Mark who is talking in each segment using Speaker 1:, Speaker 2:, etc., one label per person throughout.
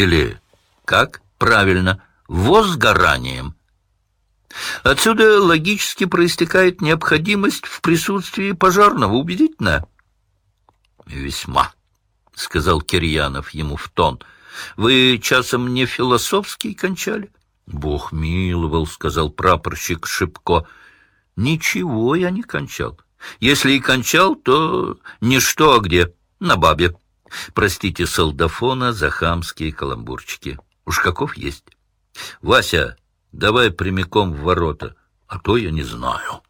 Speaker 1: Или как правильно, возгоранием. Отсюда логически проистекает необходимость в присутствии пожарного. Убедительно? Весьма, — сказал Кирьянов ему в тон. Вы часом не философский кончали? Бог миловал, — сказал прапорщик Шипко. Ничего я не кончал. Если и кончал, то не что, а где. На бабе. Простите солдафона за хамские каламбурчики. Уж каков есть. Вася, давай прямиком в ворота, а то я не знаю.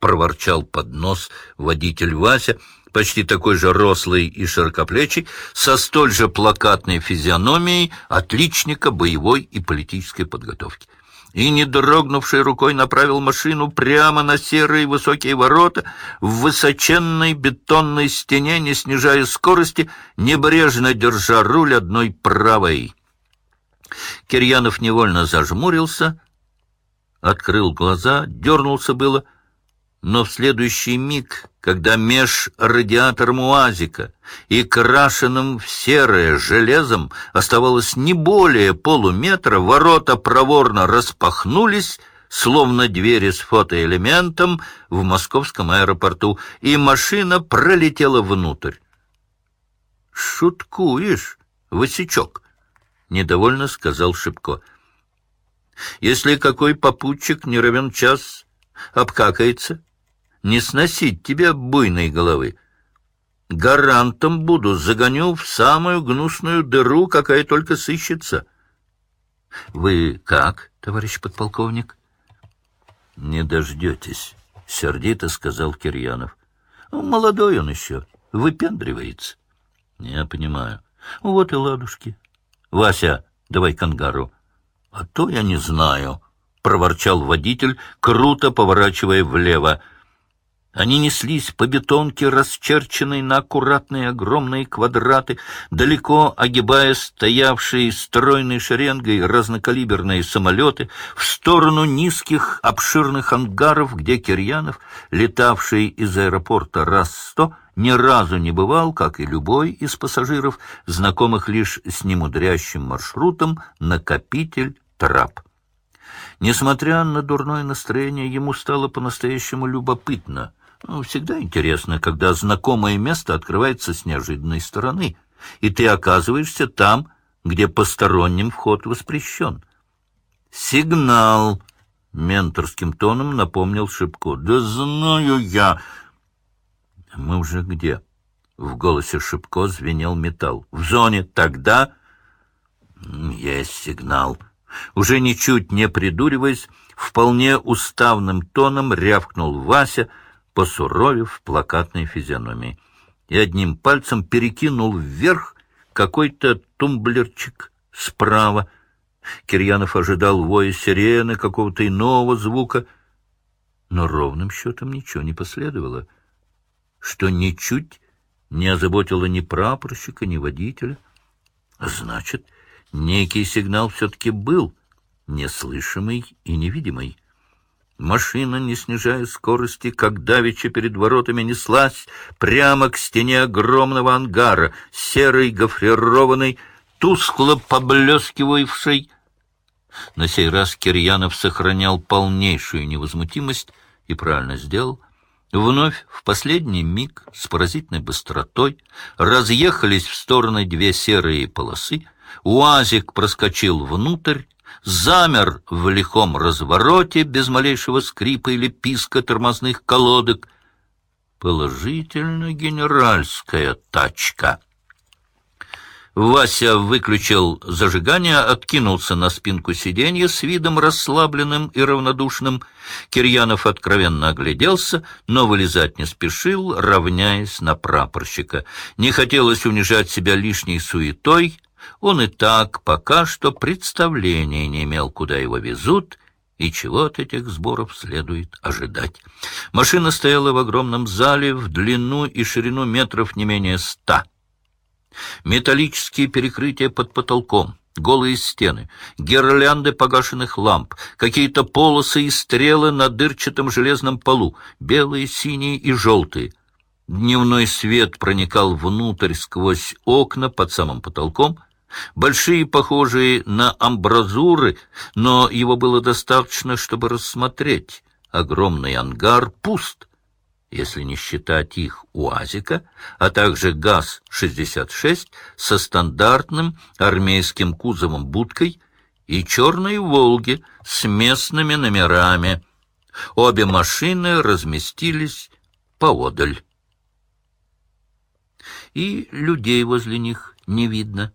Speaker 1: Проворчал под нос водитель Вася, почти такой же рослый и широкоплечий, со столь же плакатной физиономией отличника боевой и политической подготовки и, не дрогнувшей рукой, направил машину прямо на серые высокие ворота в высоченной бетонной стене, не снижая скорости, небрежно держа руль одной правой. Кирьянов невольно зажмурился, открыл глаза, дернулся было — но в следующий миг, когда меж радиатором УАЗика и крашенным в серое железом оставалось не более полуметра, ворота проворно распахнулись, словно двери с фотоэлементом в московском аэропорту, и машина пролетела внутрь. «Шуткуешь, Васечок?» — недовольно сказал Шипко. «Если какой попутчик не равен час обкакается, не сносить тебе буйной головы. Гарантом буду, загоню в самую гнусную дыру, какая только сыщется. — Вы как, товарищ подполковник? — Не дождетесь, — сердито сказал Кирьянов. Ну, — Молодой он еще, выпендривается. — Я понимаю. — Вот и ладушки. — Вася, давай к ангару. — А то я не знаю, — проворчал водитель, круто поворачивая влево. Они неслись по бетонке, расчерченной на аккуратные огромные квадраты, далеко огибая стоявшие стройной шеренгой разнокалиберные самолеты, в сторону низких обширных ангаров, где Кирьянов, летавший из аэропорта раз сто, ни разу не бывал, как и любой из пассажиров, знакомых лишь с немудрящим маршрутом «Накопитель Трап». Несмотря на дурное настроение, ему стало по-настоящему любопытно — ну, всегда интересно, когда знакомое место открывается с неожиданной стороны, и ты оказываешься там, где посторонним вход воспрещен. «Сигнал!» — менторским тоном напомнил Шипко. «Да знаю я!» «Мы уже где?» — в голосе Шипко звенел металл. «В зоне тогда...» «Есть сигнал!» Уже ничуть не придуриваясь, вполне уставным тоном рявкнул Вася — посуровив плакатной физиономией, и одним пальцем перекинул вверх какой-то тумблерчик справа. Кирьянов ожидал воя сирены, какого-то иного звука, но ровным счетом ничего не последовало, что ничуть не озаботило ни прапорщика, ни водителя. Значит, некий сигнал все-таки был, неслышимый и невидимый. Машина, не снижая скорости, как давеча перед воротами неслась прямо к стене огромного ангара, серой, гофрированной, тускло поблескивавшей. На сей раз Кирьянов сохранял полнейшую невозмутимость и правильно сделал. Вновь в последний миг с поразительной быстротой разъехались в стороны две серые полосы, УАЗик проскочил внутрь, замер в лихом развороте без малейшего скрипа или писка тормозных колодок. Положительно генеральская тачка. Вася выключил зажигание, откинулся на спинку сиденья с видом расслабленным и равнодушным. Кирьянов откровенно огляделся, но вылезать не спешил, равняясь на прапорщика. Не хотелось унижать себя лишней суетой, он и так пока что представления не имел, куда его везут и чего от этих сборов следует ожидать. Машина стояла в огромном зале в длину и ширину метров не менее ста. Металлические перекрытия под потолком, голые стены, гирлянды погашенных ламп, какие-то полосы и стрелы на дырчатом железном полу, белые, синие и желтые. Дневной свет проникал внутрь сквозь окна под самым потолком — большие, похожие на амбразуры, но его было достаточно, чтобы рассмотреть. Огромный ангар пуст, если не считать их УАЗика, а также ГАЗ-66 со стандартным армейским кузовом-будкой и черной «Волги» с местными номерами. Обе машины разместились поодаль. И людей возле них не видно.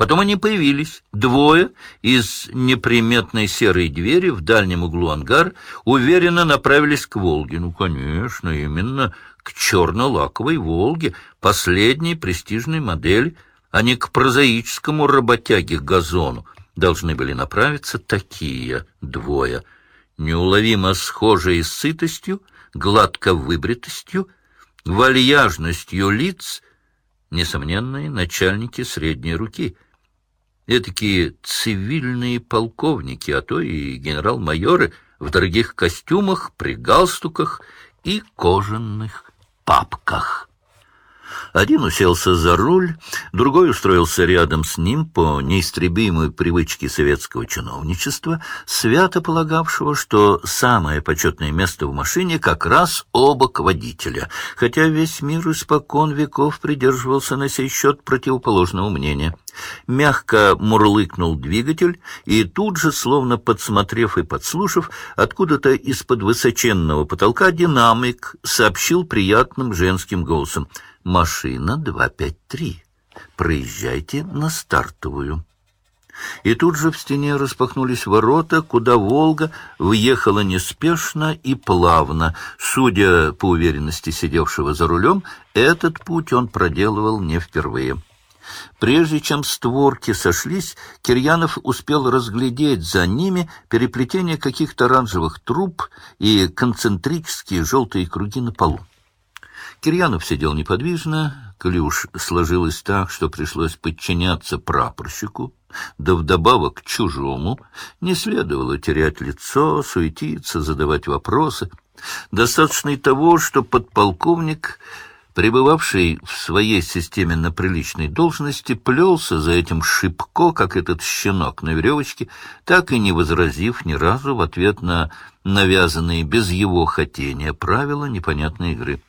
Speaker 1: Потом они появились, двое, из неприметной серой двери в дальнем углу ангар, уверенно направились к Волге. Ну, конечно, именно к черно-лаковой Волге, последней престижной модели, а не к прозаическому работяге-газону. Должны были направиться такие двое, неуловимо схожие с сытостью, гладко выбритостью, вальяжностью лиц, несомненные начальники средней руки — Этакие цивильные полковники, а то и генерал-майоры в дорогих костюмах, при галстуках и кожаных папках. Один уселся за руль, другой устроился рядом с ним по неистребимой привычке советского чиновничества, свято полагавшего, что самое почетное место в машине как раз обок водителя, хотя весь мир испокон веков придерживался на сей счет противоположного мнения. Мягко мурлыкнул двигатель, и тут же, словно подсмотрев и подслушав, откуда-то из-под высоченного потолка динамик сообщил приятным женским голосом — машина 253. Проезжайте на стартовую. И тут же в стене распахнулись ворота, куда «Волга» въехала неспешно и плавно. Судя по уверенности сидевшего за рулем, этот путь он проделывал не впервые. Прежде чем створки сошлись, Кирьянов успел разглядеть за ними переплетение каких-то оранжевых труб и концентрические желтые круги на полу. Кирьянов сидел неподвижно, уж сложилось так, что пришлось подчиняться прапорщику, да вдобавок чужому, не следовало терять лицо, суетиться, задавать вопросы. Достаточно и того, что подполковник, пребывавший в своей системе на приличной должности, плелся за этим шибко, как этот щенок на веревочке, так и не возразив ни разу в ответ на навязанные без его хотения правила непонятной игры.